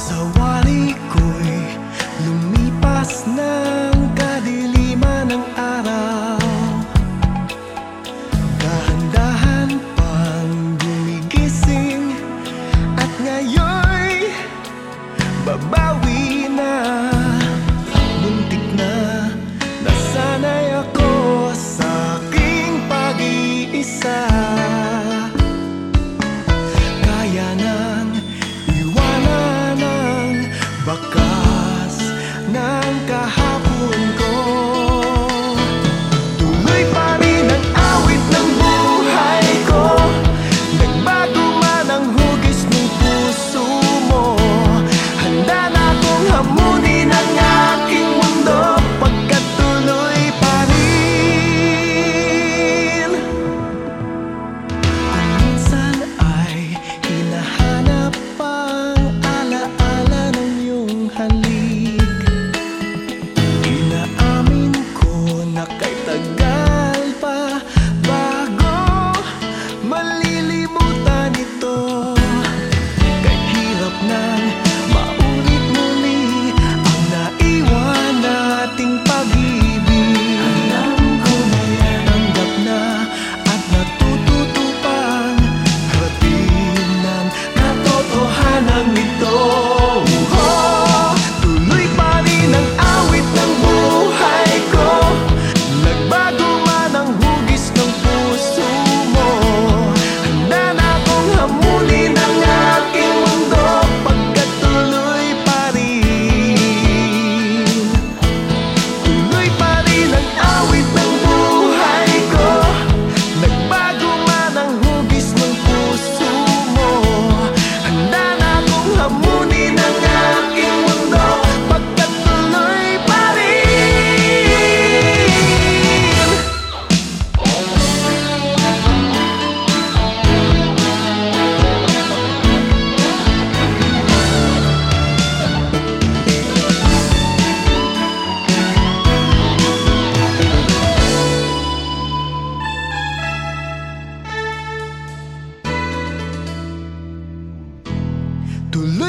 Sa wali ko'y lumipas na.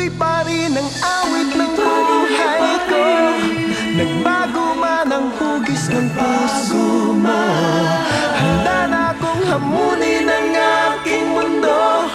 Tuloy pa rin awit ng buhay ko. Nagbago man ang hugis ng puso mo. Handa na akong hamunin ang aking mundo.